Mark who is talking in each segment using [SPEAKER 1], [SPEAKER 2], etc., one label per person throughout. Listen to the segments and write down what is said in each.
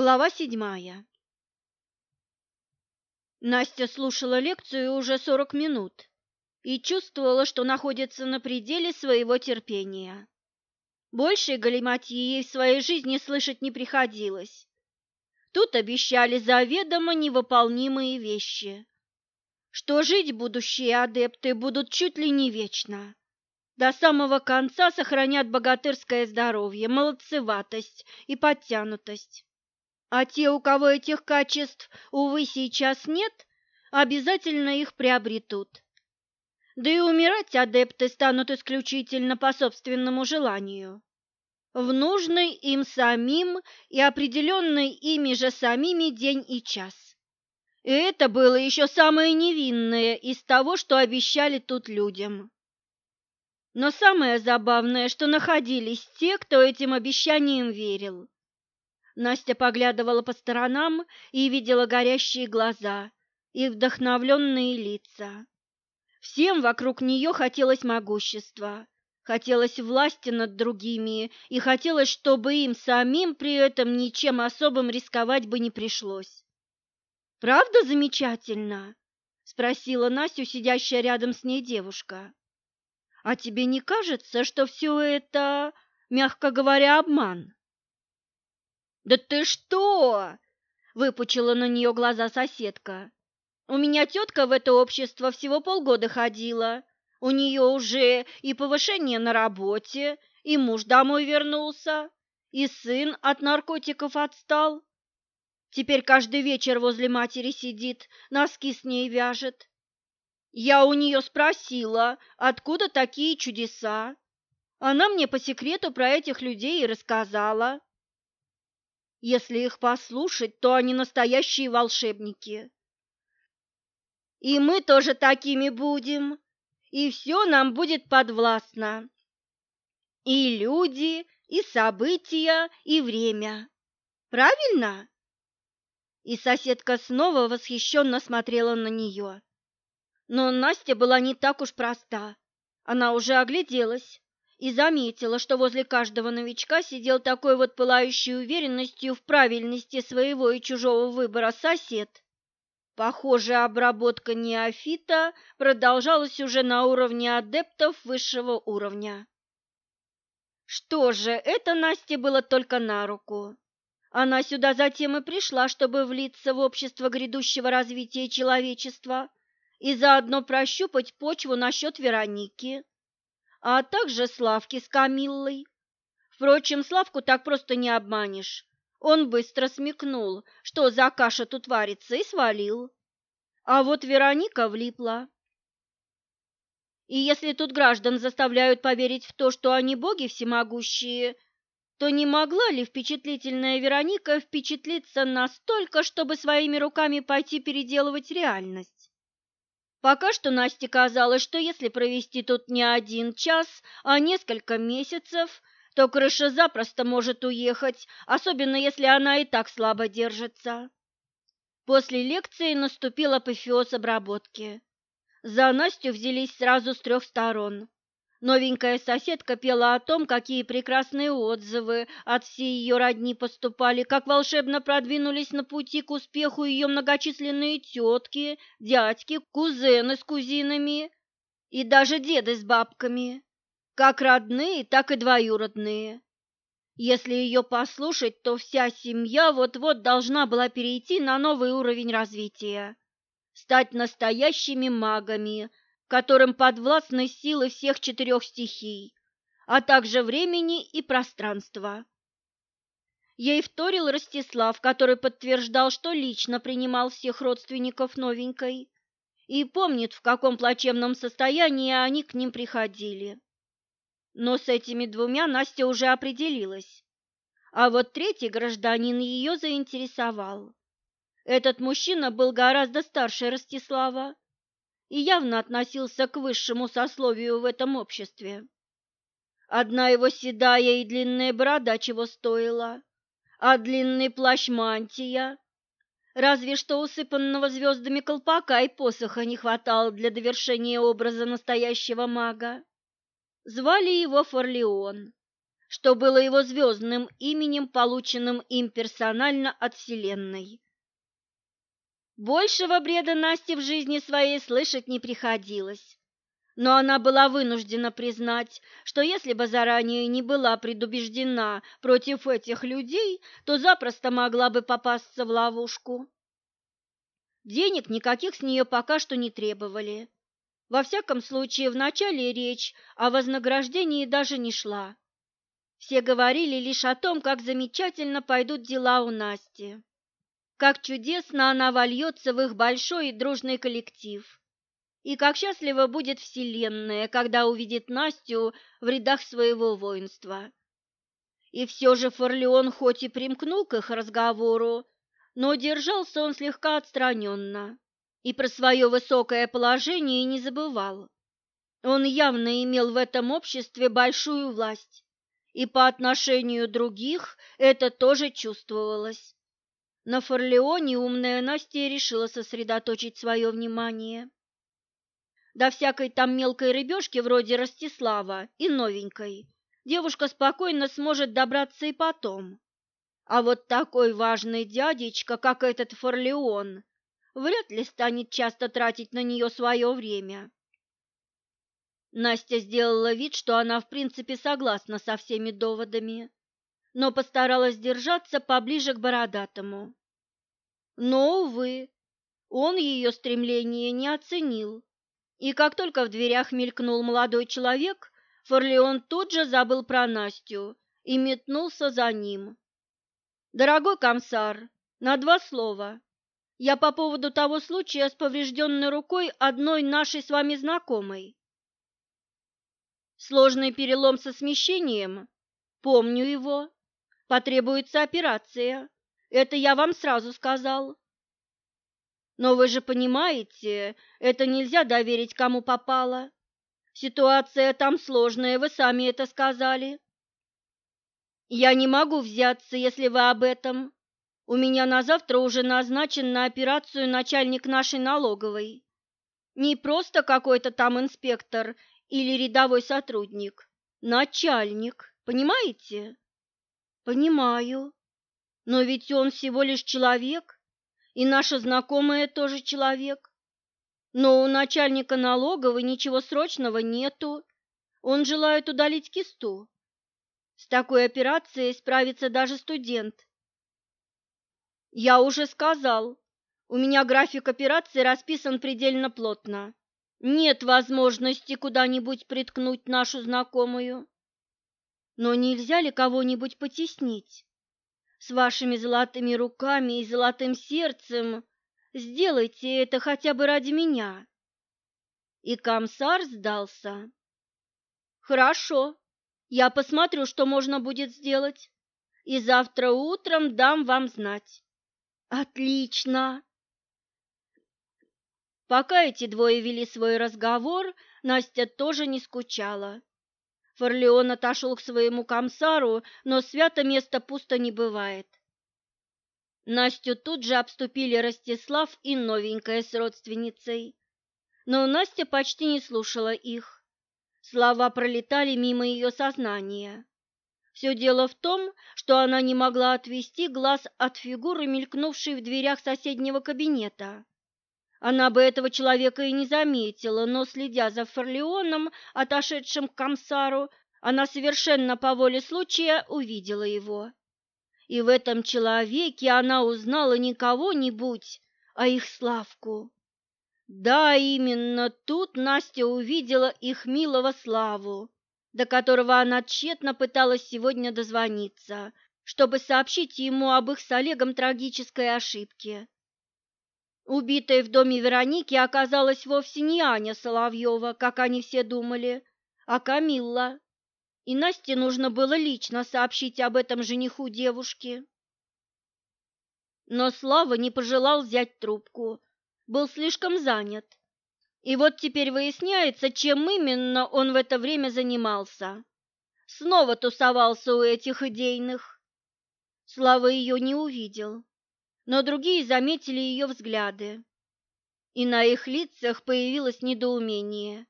[SPEAKER 1] Глава седьмая. Настя слушала лекцию уже сорок минут и чувствовала, что находится на пределе своего терпения. Большей галиматьи ей в своей жизни слышать не приходилось. Тут обещали заведомо невыполнимые вещи, что жить будущие адепты будут чуть ли не вечно. До самого конца сохранят богатырское здоровье, молодцеватость и подтянутость. А те, у кого этих качеств, увы, сейчас нет, обязательно их приобретут. Да и умирать адепты станут исключительно по собственному желанию. В нужный им самим и определенный ими же самими день и час. И это было еще самое невинное из того, что обещали тут людям. Но самое забавное, что находились те, кто этим обещаниям верил. Настя поглядывала по сторонам и видела горящие глаза и вдохновленные лица. Всем вокруг нее хотелось могущества, хотелось власти над другими и хотелось, чтобы им самим при этом ничем особым рисковать бы не пришлось. «Правда замечательно?» – спросила Настю, сидящая рядом с ней девушка. «А тебе не кажется, что все это, мягко говоря, обман?» «Да ты что?» – выпучила на нее глаза соседка. «У меня тетка в это общество всего полгода ходила. У нее уже и повышение на работе, и муж домой вернулся, и сын от наркотиков отстал. Теперь каждый вечер возле матери сидит, носки с ней вяжет. Я у нее спросила, откуда такие чудеса. Она мне по секрету про этих людей и рассказала. Если их послушать, то они настоящие волшебники. И мы тоже такими будем, и все нам будет подвластно. И люди, и события, и время. Правильно? И соседка снова восхищенно смотрела на нее. Но Настя была не так уж проста. Она уже огляделась и заметила, что возле каждого новичка сидел такой вот пылающий уверенностью в правильности своего и чужого выбора сосед. Похоже, обработка неофита продолжалась уже на уровне адептов высшего уровня. Что же, это Насте было только на руку. Она сюда затем и пришла, чтобы влиться в общество грядущего развития человечества и заодно прощупать почву насчет Вероники а также Славки с Камиллой. Впрочем, Славку так просто не обманешь. Он быстро смекнул, что за каша тут варится, и свалил. А вот Вероника влипла. И если тут граждан заставляют поверить в то, что они боги всемогущие, то не могла ли впечатлительная Вероника впечатлиться настолько, чтобы своими руками пойти переделывать реальность? Пока что Насте казалось, что если провести тут не один час, а несколько месяцев, то крыша запросто может уехать, особенно если она и так слабо держится. После лекции наступил апофеоз обработки. За Настю взялись сразу с трех сторон. Новенькая соседка пела о том, какие прекрасные отзывы от всей ее родни поступали, как волшебно продвинулись на пути к успеху ее многочисленные тетки, дядьки, кузены с кузинами и даже деды с бабками, как родные, так и двоюродные. Если ее послушать, то вся семья вот-вот должна была перейти на новый уровень развития, стать настоящими магами, которым подвластны силы всех четырех стихий, а также времени и пространства. Ей вторил Ростислав, который подтверждал, что лично принимал всех родственников новенькой и помнит, в каком плачевном состоянии они к ним приходили. Но с этими двумя Настя уже определилась. А вот третий гражданин ее заинтересовал. Этот мужчина был гораздо старше Ростислава и явно относился к высшему сословию в этом обществе. Одна его седая и длинная борода чего стоила, а длинный плащ-мантия. Разве что усыпанного звездами колпака и посоха не хватало для довершения образа настоящего мага. Звали его Форлеон. что было его звездным именем, полученным им персонально от Вселенной. Большего бреда Насте в жизни своей слышать не приходилось. Но она была вынуждена признать, что если бы заранее не была предубеждена против этих людей, то запросто могла бы попасться в ловушку. Денег никаких с нее пока что не требовали. Во всяком случае, в начале речь о вознаграждении даже не шла. Все говорили лишь о том, как замечательно пойдут дела у Насти, как чудесно она вольется в их большой и дружный коллектив, и как счастлива будет Вселенная, когда увидит Настю в рядах своего воинства. И все же Форлеон хоть и примкнул к их разговору, но держался он слегка отстраненно и про свое высокое положение не забывал. Он явно имел в этом обществе большую власть, и по отношению других это тоже чувствовалось. На Форлеоне умная Настя решила сосредоточить свое внимание. До всякой там мелкой рыбешки вроде Ростислава и новенькой девушка спокойно сможет добраться и потом. А вот такой важный дядечка, как этот Форлеон, вряд ли станет часто тратить на нее свое время. Настя сделала вид, что она в принципе согласна со всеми доводами, но постаралась держаться поближе к Бородатому. Но, увы, он ее стремление не оценил, и как только в дверях мелькнул молодой человек, Форлеон тут же забыл про Настю и метнулся за ним. Дорогой комсар, на два слова. Я по поводу того случая с поврежденной рукой одной нашей с вами знакомой. Сложный перелом со смещением? Помню его. Потребуется операция. Это я вам сразу сказал. Но вы же понимаете, это нельзя доверить кому попало. Ситуация там сложная, вы сами это сказали. Я не могу взяться, если вы об этом. У меня на завтра уже назначен на операцию начальник нашей налоговой. Не просто какой-то там инспектор или рядовой сотрудник. Начальник, понимаете? Понимаю. Но ведь он всего лишь человек, и наша знакомая тоже человек. Но у начальника налоговой ничего срочного нету. Он желает удалить кисту. С такой операцией справится даже студент. Я уже сказал, у меня график операции расписан предельно плотно. Нет возможности куда-нибудь приткнуть нашу знакомую. Но нельзя ли кого-нибудь потеснить? С вашими золотыми руками и золотым сердцем сделайте это хотя бы ради меня. И комсар сдался. Хорошо, я посмотрю, что можно будет сделать, и завтра утром дам вам знать. Отлично. Пока эти двое вели свой разговор, Настя тоже не скучала. Форлеон отошел к своему комсару, но свято место пусто не бывает. Настю тут же обступили Ростислав и новенькая с родственницей. Но Настя почти не слушала их. Слова пролетали мимо ее сознания. Все дело в том, что она не могла отвести глаз от фигуры, мелькнувшей в дверях соседнего кабинета. Она бы этого человека и не заметила, но, следя за Форлеоном, отошедшим к комсару, она совершенно по воле случая увидела его. И в этом человеке она узнала не кого-нибудь, а их Славку. Да, именно тут Настя увидела их милого Славу, до которого она тщетно пыталась сегодня дозвониться, чтобы сообщить ему об их с Олегом трагической ошибке. Убитой в доме Вероники оказалась вовсе не Аня Соловьева, как они все думали, а Камилла. И Насте нужно было лично сообщить об этом жениху девушки. Но Слава не пожелал взять трубку, был слишком занят. И вот теперь выясняется, чем именно он в это время занимался. Снова тусовался у этих идейных. Слава ее не увидел, но другие заметили ее взгляды, и на их лицах появилось недоумение.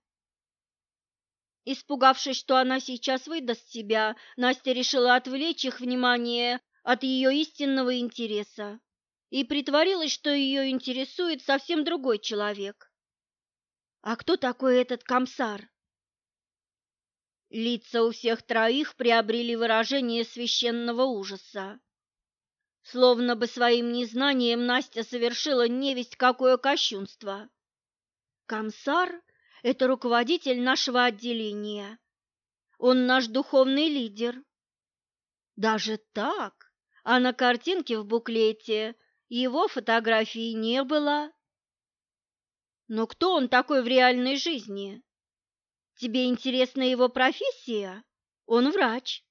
[SPEAKER 1] Испугавшись, что она сейчас выдаст себя, Настя решила отвлечь их внимание от ее истинного интереса и притворилась, что ее интересует совсем другой человек. «А кто такой этот комсар?» Лица у всех троих приобрели выражение священного ужаса. Словно бы своим незнанием Настя совершила невесть какое кощунство. Комсар – это руководитель нашего отделения. Он наш духовный лидер. Даже так? А на картинке в буклете его фотографии не было. Но кто он такой в реальной жизни? Тебе интересна его профессия? Он врач.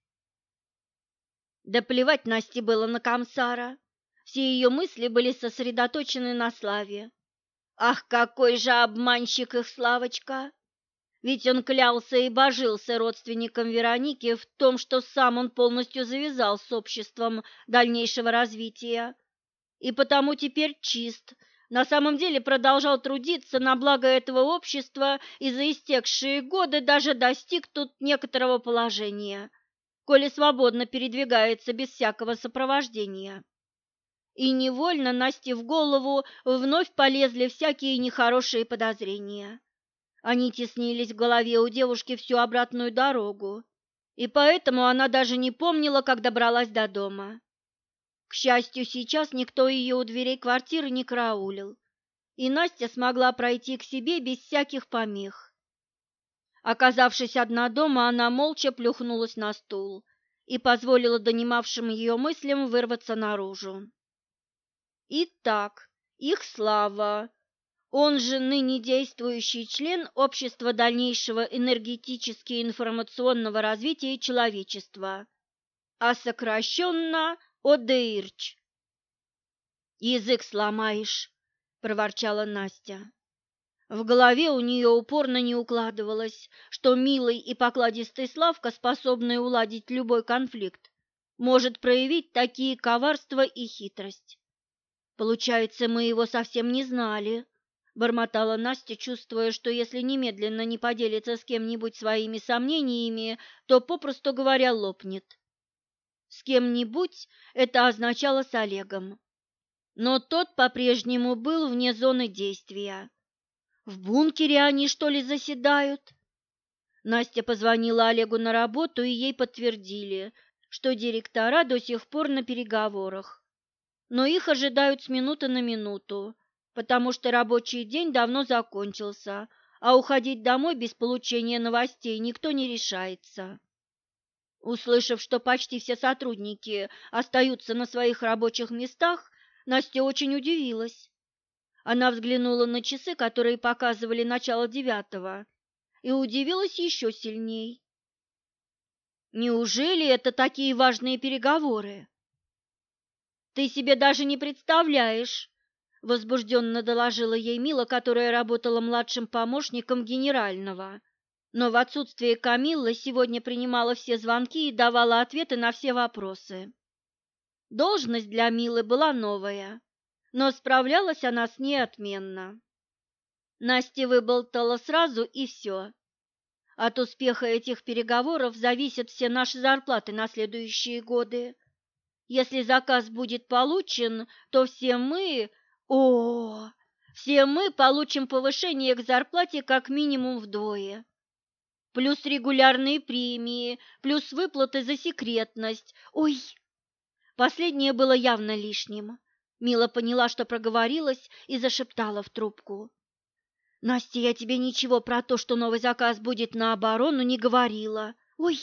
[SPEAKER 1] Да плевать Насте было на комсара. Все ее мысли были сосредоточены на Славе. Ах, какой же обманщик их Славочка! Ведь он клялся и божился родственникам Вероники в том, что сам он полностью завязал с обществом дальнейшего развития. И потому теперь чист, на самом деле продолжал трудиться на благо этого общества и за истекшие годы даже достиг тут некоторого положения коли свободно передвигается без всякого сопровождения. И невольно Насте в голову вновь полезли всякие нехорошие подозрения. Они теснились в голове у девушки всю обратную дорогу, и поэтому она даже не помнила, как добралась до дома. К счастью, сейчас никто ее у дверей квартиры не караулил, и Настя смогла пройти к себе без всяких помех. Оказавшись одна дома, она молча плюхнулась на стул и позволила донимавшим ее мыслям вырваться наружу. Итак, их слава, он же ныне действующий член Общества дальнейшего энергетически информационного развития человечества, а сокращенно ОДИРЧ. «Язык сломаешь», – проворчала Настя. В голове у нее упорно не укладывалось, что милый и покладистый Славка, способный уладить любой конфликт, может проявить такие коварства и хитрость. Получается, мы его совсем не знали, бормотала Настя, чувствуя, что если немедленно не поделится с кем-нибудь своими сомнениями, то, попросту говоря, лопнет. С кем-нибудь это означало с Олегом. Но тот по-прежнему был вне зоны действия в бункере они, что ли, заседают? Настя позвонила Олегу на работу, и ей подтвердили, что директора до сих пор на переговорах. Но их ожидают с минуты на минуту, потому что рабочий день давно закончился, а уходить домой без получения новостей никто не решается. Услышав, что почти все сотрудники остаются на своих рабочих местах, Настя очень удивилась. Она взглянула на часы, которые показывали начало девятого, и удивилась еще сильней. Неужели это такие важные переговоры? Ты себе даже не представляешь, возбужденно доложила ей Мила, которая работала младшим помощником генерального, но в отсутствие Камиллы сегодня принимала все звонки и давала ответы на все вопросы. Должность для Милы была новая но справлялась она с ней отменно. Настя выболтала сразу и все. От успеха этих переговоров зависят все наши зарплаты на следующие годы. Если заказ будет получен, то все мы, о, все мы получим повышение к зарплате как минимум вдвое. Плюс регулярные премии, плюс выплаты за секретность. Ой, последнее было явно лишним. Мила поняла, что проговорилась, и зашептала в трубку. «Настя, я тебе ничего про то, что новый заказ будет на оборону, не говорила. Ой!»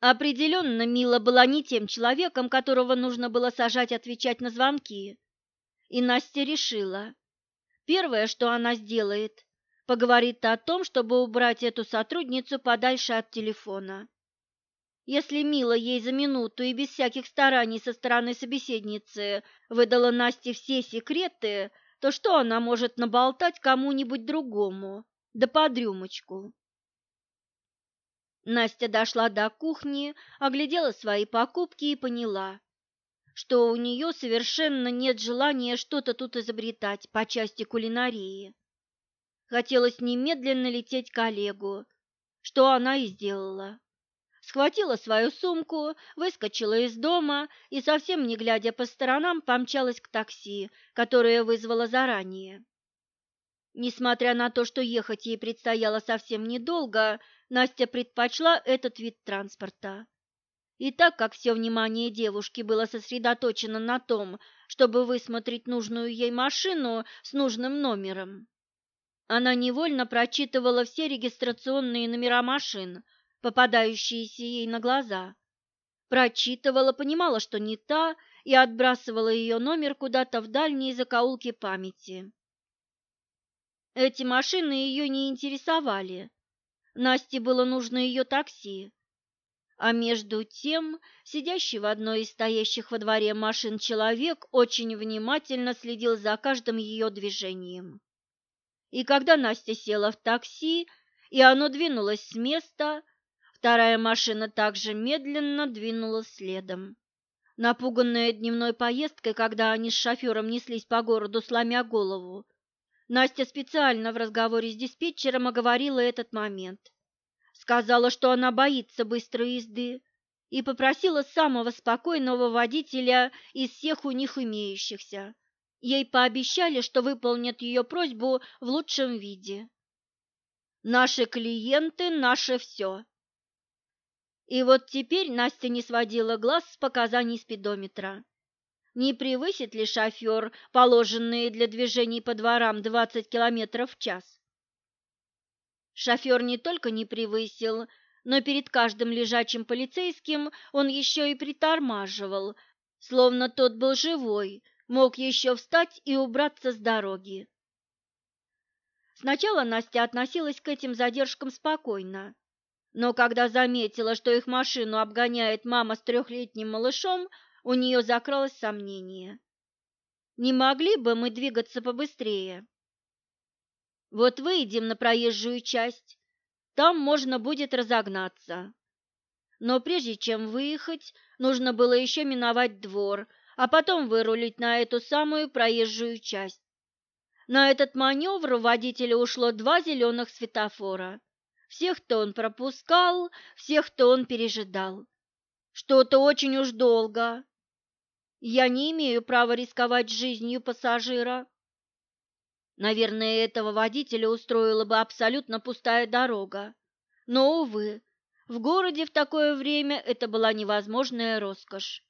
[SPEAKER 1] Определенно, Мила была не тем человеком, которого нужно было сажать отвечать на звонки. И Настя решила. Первое, что она сделает, поговорит о том, чтобы убрать эту сотрудницу подальше от телефона. Если Мила ей за минуту и без всяких стараний со стороны собеседницы выдала Насте все секреты, то что она может наболтать кому-нибудь другому, да под рюмочку? Настя дошла до кухни, оглядела свои покупки и поняла, что у нее совершенно нет желания что-то тут изобретать по части кулинарии. Хотелось немедленно лететь к Олегу, что она и сделала. Схватила свою сумку, выскочила из дома и, совсем не глядя по сторонам, помчалась к такси, которое вызвала заранее. Несмотря на то, что ехать ей предстояло совсем недолго, Настя предпочла этот вид транспорта. И так как все внимание девушки было сосредоточено на том, чтобы высмотреть нужную ей машину с нужным номером, она невольно прочитывала все регистрационные номера машин, попадающиеся ей на глаза. Прочитывала, понимала, что не та, и отбрасывала ее номер куда-то в дальние закоулки памяти. Эти машины ее не интересовали. Насте было нужно ее такси. А между тем, сидящий в одной из стоящих во дворе машин человек очень внимательно следил за каждым ее движением. И когда Настя села в такси, и оно двинулось с места, вторая машина также медленно двинулась следом. Напуганная дневной поездкой, когда они с шофером неслись по городу, сломя голову, Настя специально в разговоре с диспетчером оговорила этот момент. Сказала, что она боится быстрой езды, и попросила самого спокойного водителя из всех у них имеющихся. Ей пообещали, что выполнят ее просьбу в лучшем виде. Наши клиенты – наше все. И вот теперь Настя не сводила глаз с показаний спидометра. Не превысит ли шофер положенные для движений по дворам 20 км в час? Шофер не только не превысил, но перед каждым лежачим полицейским он еще и притормаживал, словно тот был живой, мог еще встать и убраться с дороги. Сначала Настя относилась к этим задержкам спокойно, но когда заметила, что их машину обгоняет мама с трехлетним малышом, у нее закралось сомнение. «Не могли бы мы двигаться побыстрее?» «Вот выйдем на проезжую часть, там можно будет разогнаться». Но прежде чем выехать, нужно было еще миновать двор – а потом вырулить на эту самую проезжую часть. На этот маневр у водителя ушло два зеленых светофора. Всех-то он пропускал, всех-то он пережидал. Что-то очень уж долго. Я не имею права рисковать жизнью пассажира. Наверное, этого водителя устроила бы абсолютно пустая дорога. Но, увы, в городе в такое время это была невозможная роскошь.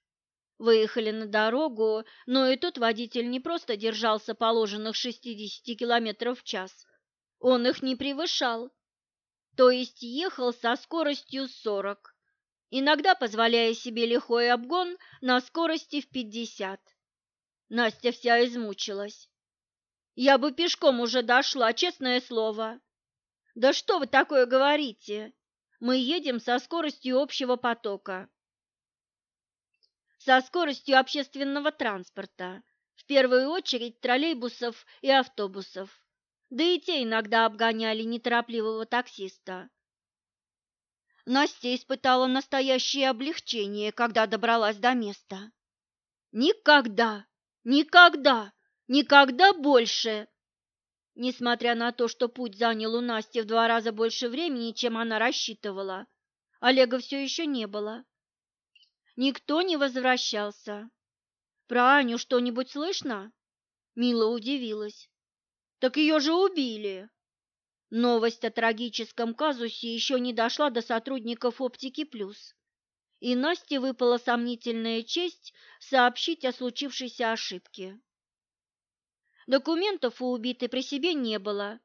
[SPEAKER 1] Выехали на дорогу, но и тут водитель не просто держался положенных 60 км в час, он их не превышал, то есть ехал со скоростью 40, иногда позволяя себе лихой обгон на скорости в 50. Настя вся измучилась. Я бы пешком уже дошла, честное слово. Да что вы такое говорите? Мы едем со скоростью общего потока со скоростью общественного транспорта, в первую очередь троллейбусов и автобусов, да и те иногда обгоняли неторопливого таксиста. Настя испытала настоящее облегчение, когда добралась до места. Никогда, никогда, никогда больше! Несмотря на то, что путь занял у Насти в два раза больше времени, чем она рассчитывала, Олега все еще не было. Никто не возвращался. Про Аню что-нибудь слышно? Мила удивилась. Так ее же убили. Новость о трагическом казусе еще не дошла до сотрудников «Оптики Плюс», и Насте выпала сомнительная честь сообщить о случившейся ошибке. Документов у убитой при себе не было.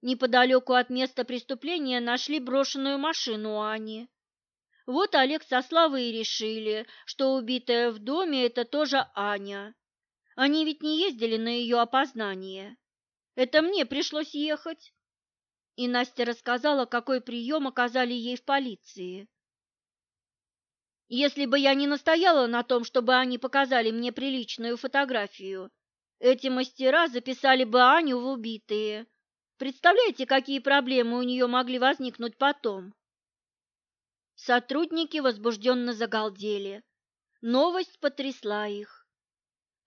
[SPEAKER 1] Неподалеку от места преступления нашли брошенную машину Ани, вот Олег со Славой и решили, что убитая в доме – это тоже Аня. Они ведь не ездили на ее опознание. Это мне пришлось ехать. И Настя рассказала, какой прием оказали ей в полиции. Если бы я не настояла на том, чтобы они показали мне приличную фотографию, эти мастера записали бы Аню в убитые. Представляете, какие проблемы у нее могли возникнуть потом? Сотрудники возбужденно загалдели. Новость потрясла их.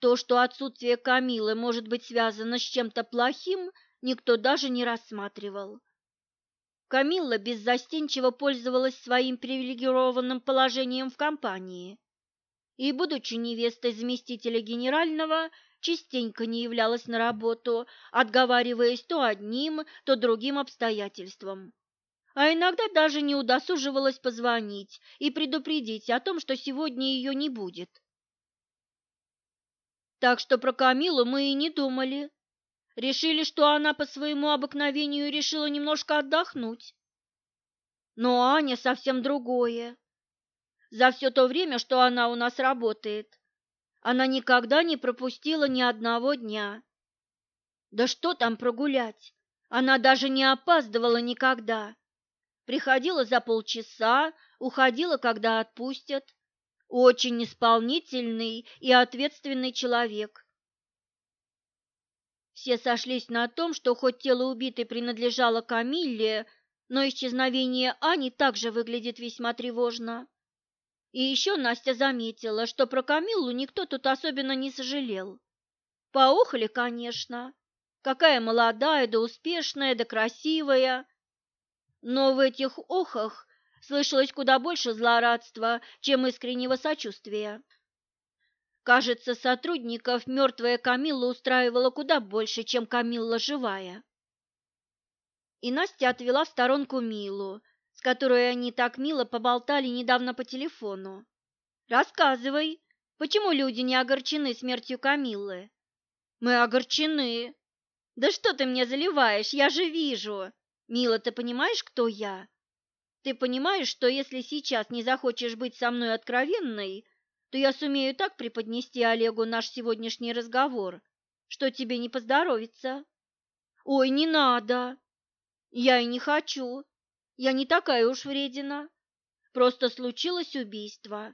[SPEAKER 1] То, что отсутствие Камилы может быть связано с чем-то плохим, никто даже не рассматривал. Камилла беззастенчиво пользовалась своим привилегированным положением в компании и, будучи невестой заместителя генерального, частенько не являлась на работу, отговариваясь то одним, то другим обстоятельствам. А иногда даже не удосуживалась позвонить и предупредить о том, что сегодня ее не будет. Так что про Камилу мы и не думали. Решили, что она по своему обыкновению решила немножко отдохнуть. Но Аня совсем другое. За все то время, что она у нас работает, она никогда не пропустила ни одного дня. Да что там прогулять? Она даже не опаздывала никогда. Приходила за полчаса, уходила, когда отпустят. Очень исполнительный и ответственный человек. Все сошлись на том, что хоть тело убитой принадлежало Камилле, но исчезновение Ани также выглядит весьма тревожно. И еще Настя заметила, что про Камиллу никто тут особенно не сожалел. Поохали, конечно. Какая молодая, да успешная, да красивая. Но в этих охах слышалось куда больше злорадства, чем искреннего сочувствия. Кажется, сотрудников мертвая Камилла устраивала куда больше, чем Камилла живая. И Настя отвела в сторонку Милу, которой они так мило поболтали недавно по телефону. Рассказывай, почему люди не огорчены смертью Камиллы? Мы огорчены. Да что ты мне заливаешь? Я же вижу. Мила, ты понимаешь, кто я? Ты понимаешь, что если сейчас не захочешь быть со мной откровенной, то я сумею так преподнести Олегу наш сегодняшний разговор, что тебе не поздоровится. Ой, не надо. Я и не хочу. Я не такая уж вредина. Просто случилось убийство,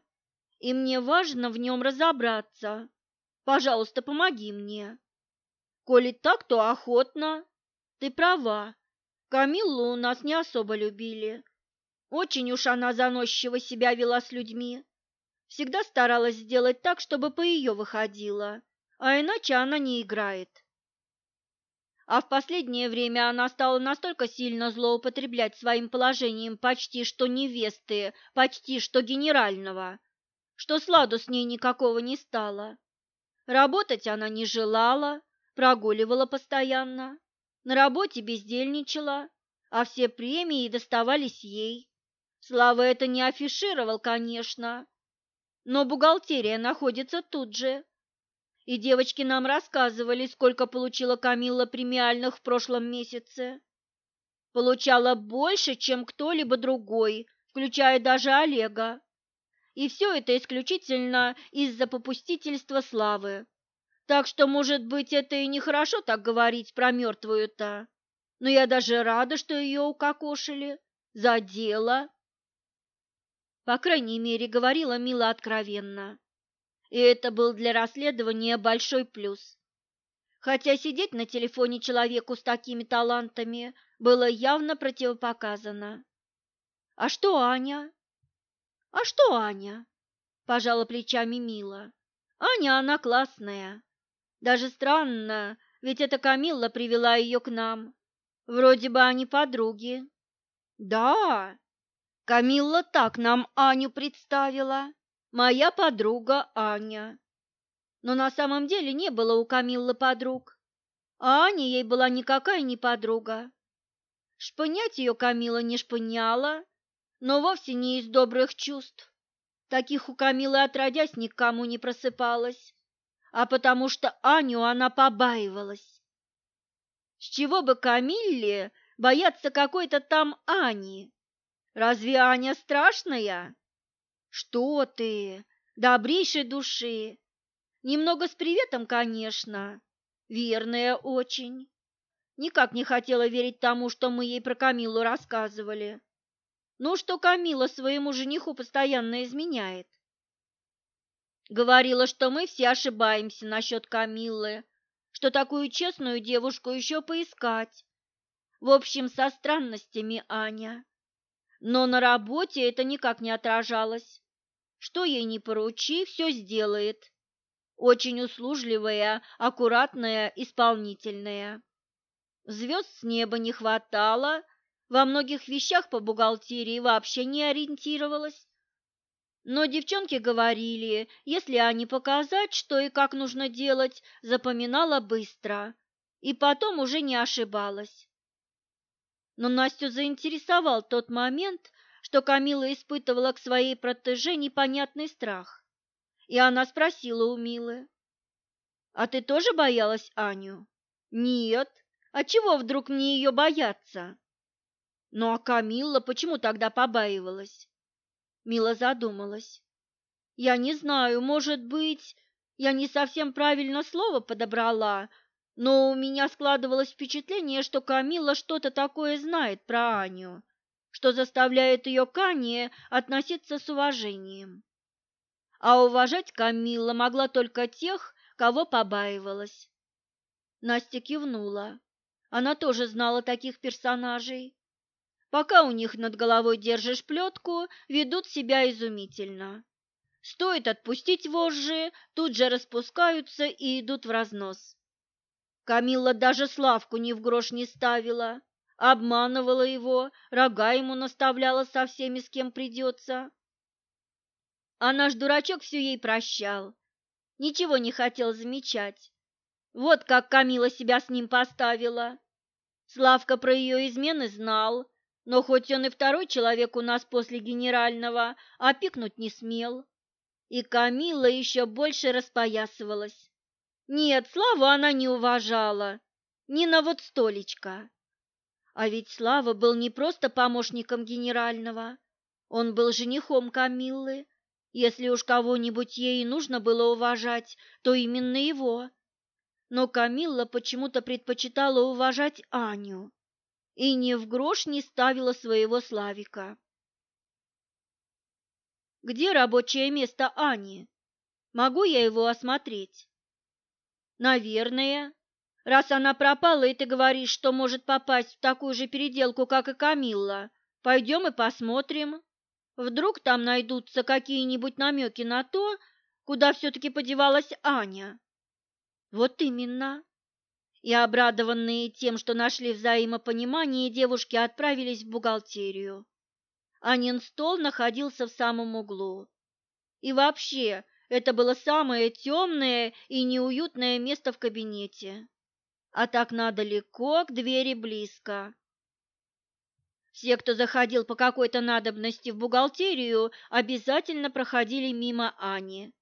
[SPEAKER 1] и мне важно в нем разобраться. Пожалуйста, помоги мне. Коли так, то охотно. Ты права. Камиллу у нас не особо любили. Очень уж она заносчиво себя вела с людьми. Всегда старалась сделать так, чтобы по ее выходило, а иначе она не играет а в последнее время она стала настолько сильно злоупотреблять своим положением почти что невесты, почти что генерального, что сладу с ней никакого не стало. Работать она не желала, прогуливала постоянно, на работе бездельничала, а все премии доставались ей. Слава это не афишировал, конечно, но бухгалтерия находится тут же, и девочки нам рассказывали, сколько получила Камилла премиальных в прошлом месяце. Получала больше, чем кто-либо другой, включая даже Олега. И все это исключительно из-за попустительства славы. Так что, может быть, это и нехорошо так говорить про мертвую-то. Но я даже рада, что ее укокошили. За дело. По крайней мере, говорила Мила откровенно и это был для расследования большой плюс. Хотя сидеть на телефоне человеку с такими талантами было явно противопоказано. «А что Аня?» «А что Аня?» – пожала плечами Мила. «Аня, она классная. Даже странно, ведь это Камилла привела ее к нам. Вроде бы они подруги». «Да, Камилла так нам Аню представила моя подруга Аня. Но на самом деле не было у Камиллы подруг, а Аня ей была никакая не подруга. Шпынять ее Камила не шпыняла, но вовсе не из добрых чувств. Таких у Камилы отродясь никому не просыпалось, а потому что Аню она побаивалась. С чего бы Камилле бояться какой-то там Ани? Разве Аня страшная? Что ты? Добрейшей души. Немного с приветом, конечно. Верная очень. Никак не хотела верить тому, что мы ей про Камилу рассказывали. Ну, что Камила своему жениху постоянно изменяет. Говорила, что мы все ошибаемся насчет Камиллы, что такую честную девушку еще поискать. В общем, со странностями Аня. Но на работе это никак не отражалось. Что ей не поручи, все сделает. Очень услужливая, аккуратная, исполнительная. Звезд с неба не хватало, во многих вещах по бухгалтерии вообще не ориентировалась. Но девчонки говорили, если они показать, что и как нужно делать, запоминала быстро, и потом уже не ошибалась. Но Настю заинтересовал тот момент, что Камила испытывала к своей протеже непонятный страх. И она спросила у Милы, «А ты тоже боялась Аню?» «Нет. А чего вдруг мне ее бояться?» «Ну а Камилла почему тогда побаивалась?» Мила задумалась. «Я не знаю, может быть, я не совсем правильно слово подобрала, но у меня складывалось впечатление, что Камила что-то такое знает про Аню что заставляет ее к Ане относиться с уважением. А уважать Камилла могла только тех, кого побаивалась. Настя кивнула. Она тоже знала таких персонажей. Пока у них над головой держишь плетку, ведут себя изумительно. Стоит отпустить вожжи, тут же распускаются и идут в разнос. Камилла даже Славку ни в грош не ставила обманывала его, рога ему наставляла со всеми, с кем придется. А наш дурачок все ей прощал, ничего не хотел замечать. Вот как Камила себя с ним поставила. Славка про ее измены знал, но хоть он и второй человек у нас после генерального, опикнуть не смел. И Камила еще больше распоясывалась. Нет, Славу она не уважала, ни на вот столечко. А ведь Слава был не просто помощником генерального, он был женихом Камиллы. Если уж кого-нибудь ей нужно было уважать, то именно его. Но Камилла почему-то предпочитала уважать Аню и ни в грош не ставила своего Славика. «Где рабочее место Ани? Могу я его осмотреть?» «Наверное», Раз она пропала, и ты говоришь, что может попасть в такую же переделку, как и Камилла, пойдем и посмотрим. Вдруг там найдутся какие-нибудь намеки на то, куда все-таки подевалась Аня. Вот именно. И обрадованные тем, что нашли взаимопонимание, девушки отправились в бухгалтерию. Анин стол находился в самом углу. И вообще, это было самое темное и неуютное место в кабинете от окна далеко, к двери близко. Все, кто заходил по какой-то надобности в бухгалтерию, обязательно проходили мимо Ани.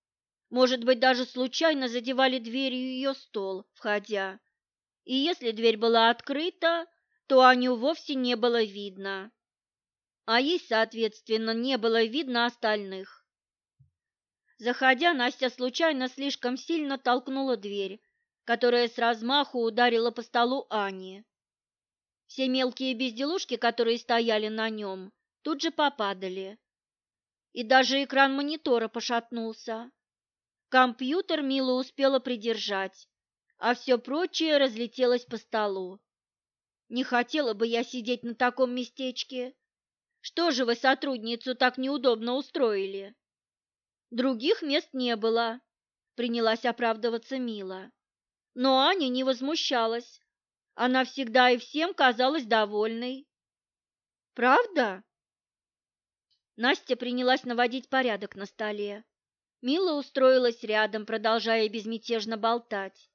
[SPEAKER 1] Может быть, даже случайно задевали дверью ее стол, входя. И если дверь была открыта, то Аню вовсе не было видно. А ей, соответственно, не было видно остальных. Заходя, Настя случайно слишком сильно толкнула дверь, которая с размаху ударила по столу Ани. Все мелкие безделушки, которые стояли на нем, тут же попадали. И даже экран монитора пошатнулся. Компьютер Мила успела придержать, а все прочее разлетелось по столу. Не хотела бы я сидеть на таком местечке. Что же вы сотрудницу так неудобно устроили? Других мест не было, принялась оправдываться Мила. Но Аня не возмущалась. Она всегда и всем казалась довольной. «Правда?» Настя принялась наводить порядок на столе. Мила устроилась рядом, продолжая безмятежно болтать.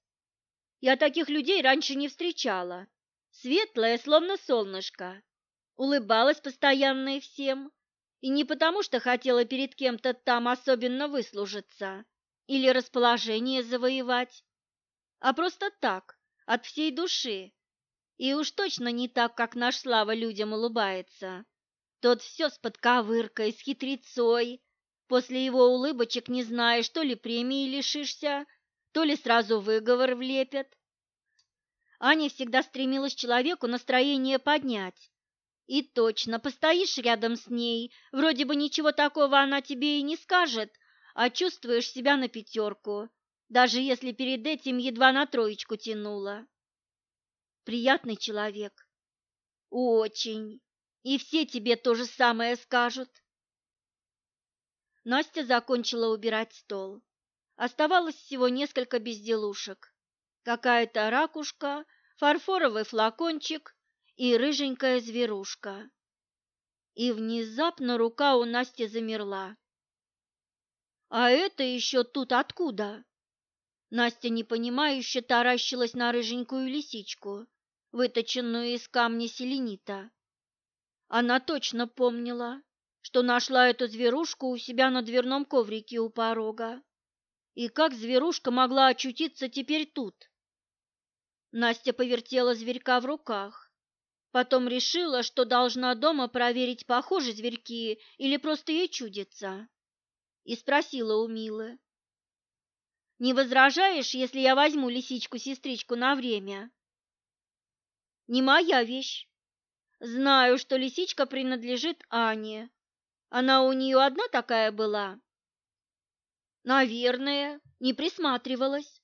[SPEAKER 1] Я таких людей раньше не встречала. Светлая, словно солнышко. Улыбалась постоянно и всем. И не потому, что хотела перед кем-то там особенно выслужиться или расположение завоевать, а просто так, от всей души. И уж точно не так, как наш Слава людям улыбается. Тот все с подковыркой, с хитрецой. После его улыбочек не знаешь, то ли премии лишишься, то ли сразу выговор влепят. Аня всегда стремилась человеку настроение поднять. И точно, постоишь рядом с ней, вроде бы ничего такого она тебе и не скажет, а чувствуешь себя на пятерку даже если перед этим едва на троечку тянула. Приятный человек. Очень. И все тебе то же самое скажут. Настя закончила убирать стол. Оставалось всего несколько безделушек. Какая-то ракушка, фарфоровый флакончик и рыженькая зверушка. И внезапно рука у Насти замерла. «А это еще тут откуда?» Настя непонимающе таращилась на рыженькую лисичку, выточенную из камня селенита. Она точно помнила, что нашла эту зверушку у себя на дверном коврике у порога. И как зверушка могла очутиться теперь тут? Настя повертела зверька в руках. Потом решила, что должна дома проверить, похожи зверьки или просто ей чудится. И спросила у Милы. «Не возражаешь, если я возьму лисичку-сестричку на время?» «Не моя вещь. Знаю, что лисичка принадлежит Ане. Она у нее одна такая была?» «Наверное, не присматривалась.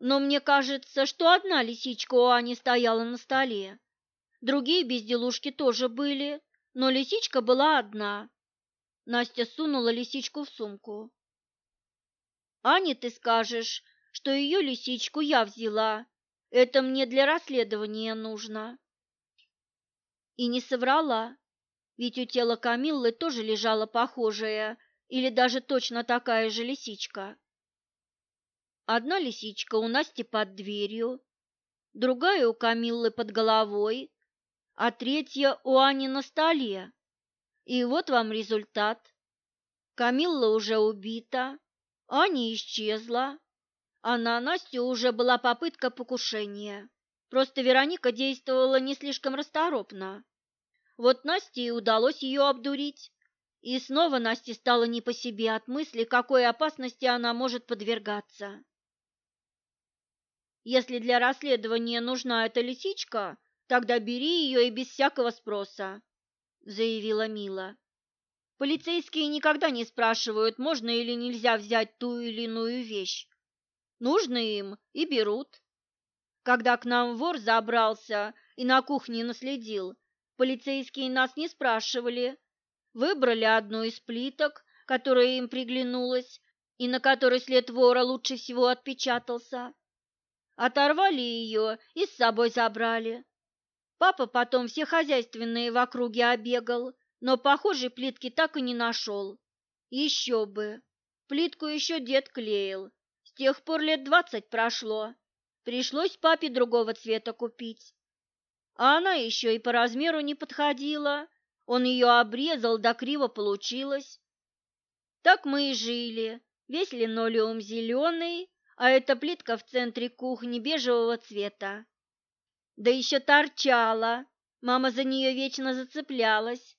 [SPEAKER 1] Но мне кажется, что одна лисичка у Ани стояла на столе. Другие безделушки тоже были, но лисичка была одна. Настя сунула лисичку в сумку. Ане ты скажешь, что ее лисичку я взяла. Это мне для расследования нужно. И не соврала, ведь у тела Камиллы тоже лежала похожая или даже точно такая же лисичка. Одна лисичка у Насти под дверью, другая у Камиллы под головой, а третья у Ани на столе. И вот вам результат. Камилла уже убита, Аня исчезла, а на Настю уже была попытка покушения. Просто Вероника действовала не слишком расторопно. Вот Насте и удалось ее обдурить. И снова Насте стало не по себе от мысли, какой опасности она может подвергаться. Если для расследования нужна эта лисичка, тогда бери ее и без всякого спроса, заявила Мила. Полицейские никогда не спрашивают, можно или нельзя взять ту или иную вещь. Нужно им и берут. Когда к нам вор забрался и на кухне наследил, полицейские нас не спрашивали. Выбрали одну из плиток, которая им приглянулась и на которой след вора лучше всего отпечатался. Оторвали ее и с собой забрали. Папа потом все хозяйственные в округе обегал, но похожей плитки так и не нашел. Еще бы! Плитку еще дед клеил. С тех пор лет двадцать прошло. Пришлось папе другого цвета купить. А она еще и по размеру не подходила. Он ее обрезал, да криво получилось. Так мы и жили. Весь линолеум зеленый, а эта плитка в центре кухни бежевого цвета. Да еще торчала, мама за нее вечно зацеплялась.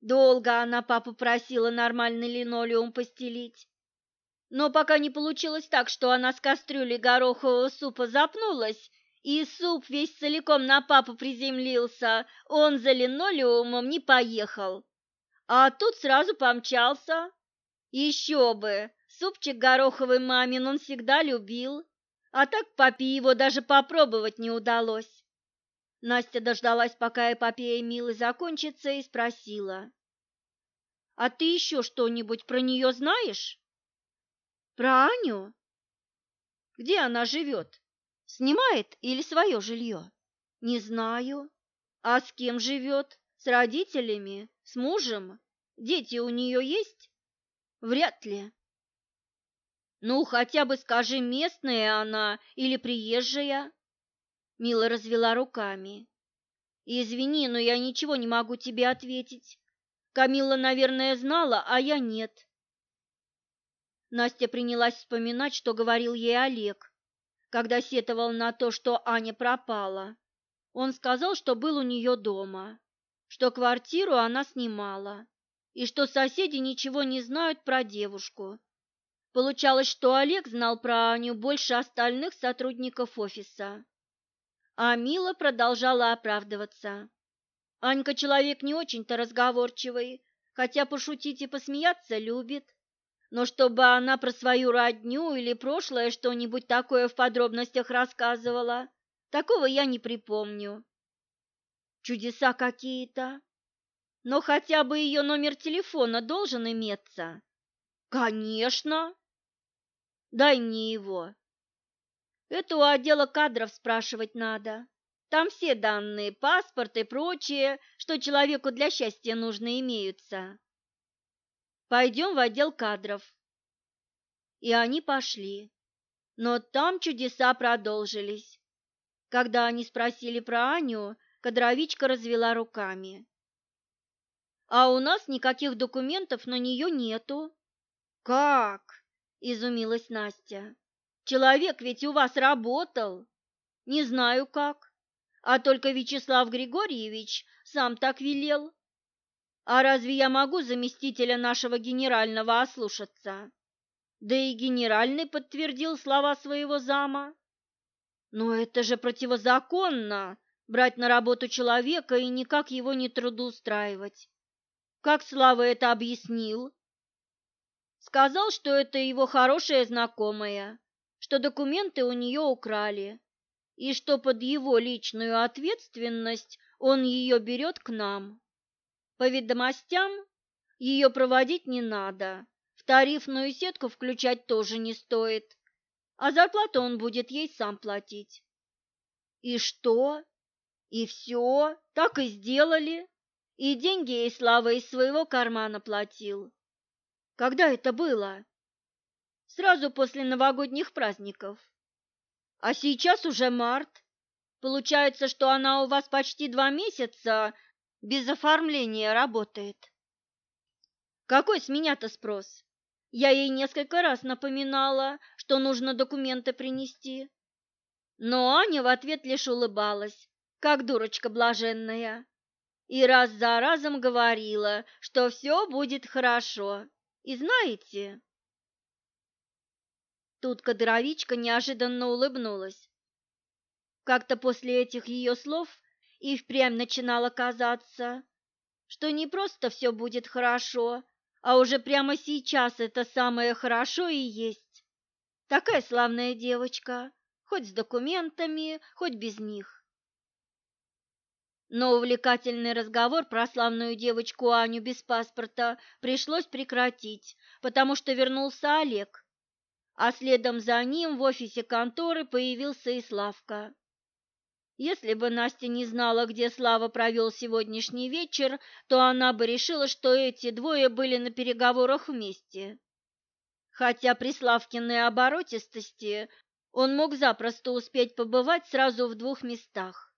[SPEAKER 1] Долго она папу просила нормальный линолеум постелить. Но пока не получилось так, что она с кастрюли горохового супа запнулась, и суп весь целиком на папу приземлился, он за линолеумом не поехал. А тут сразу помчался. Еще бы, Супчик гороховый мамин он всегда любил, а так папе его даже попробовать не удалось. Настя дождалась, пока эпопея Милы закончится, и спросила. «А ты еще что-нибудь про нее знаешь?» «Про Аню?» «Где она живет? Снимает или свое жилье?» «Не знаю. А с кем живет? С родителями? С мужем? Дети у нее есть?» «Вряд ли. Ну, хотя бы скажи, местная она или приезжая. Мила развела руками. Извини, но я ничего не могу тебе ответить. Камилла, наверное, знала, а я нет. Настя принялась вспоминать, что говорил ей Олег, когда сетовал на то, что Аня пропала. Он сказал, что был у нее дома, что квартиру она снимала и что соседи ничего не знают про девушку Получалось, что Олег знал про Аню больше остальных сотрудников офиса. А Мила продолжала оправдываться. Анька человек не очень-то разговорчивый, хотя пошутить и посмеяться любит. Но чтобы она про свою родню или прошлое что-нибудь такое в подробностях рассказывала, такого я не припомню. Чудеса какие-то. Но хотя бы ее номер телефона должен иметься. Конечно, Дай мне его. Это у отдела кадров спрашивать надо. Там все данные, паспорт и прочее, что человеку для счастья нужно, имеются. Пойдем в отдел кадров. И они пошли. Но там чудеса продолжились. Когда они спросили про Аню, кадровичка развела руками. А у нас никаких документов на нее нету. Как? Изумилась Настя. Человек ведь у вас работал. Не знаю как а только Вячеслав Григорьевич сам так велел. А разве я могу заместителя нашего генерального ослушаться? Да и генеральный подтвердил слова своего зама. Но это же противозаконно брать на работу человека и никак его не трудоустраивать. Как Слава это объяснил? Сказал, что это его хорошая знакомая, что документы у нее украли, и что под его личную ответственность он ее берет к нам. По ведомостям ее проводить не надо, в тарифную сетку включать тоже не стоит, а зарплату он будет ей сам платить. И что? И все, так и сделали. И деньги ей Слава из своего кармана платил. Когда это было? Сразу после новогодних праздников. А сейчас уже март. Получается, что она у вас почти два месяца без оформления работает. Какой с меня-то спрос? Я ей несколько раз напоминала, что нужно документы принести. Но Аня в ответ лишь улыбалась, как дурочка блаженная, и раз за разом говорила, что все будет хорошо. И знаете, Тут кадровичка неожиданно улыбнулась. Как-то после этих ее слов и впрямь начинало казаться, что не просто все будет хорошо, а уже прямо сейчас это самое хорошо и есть. Такая славная девочка, хоть с документами, хоть без них. Но увлекательный разговор про славную девочку Аню без паспорта пришлось прекратить, потому что вернулся Олег а следом за ним в офисе конторы появился и Славка. Если бы Настя не знала, где Слава провел сегодняшний вечер, то она бы решила, что эти двое были на переговорах вместе. Хотя при Славкиной оборотистости он мог запросто успеть побывать сразу в двух местах.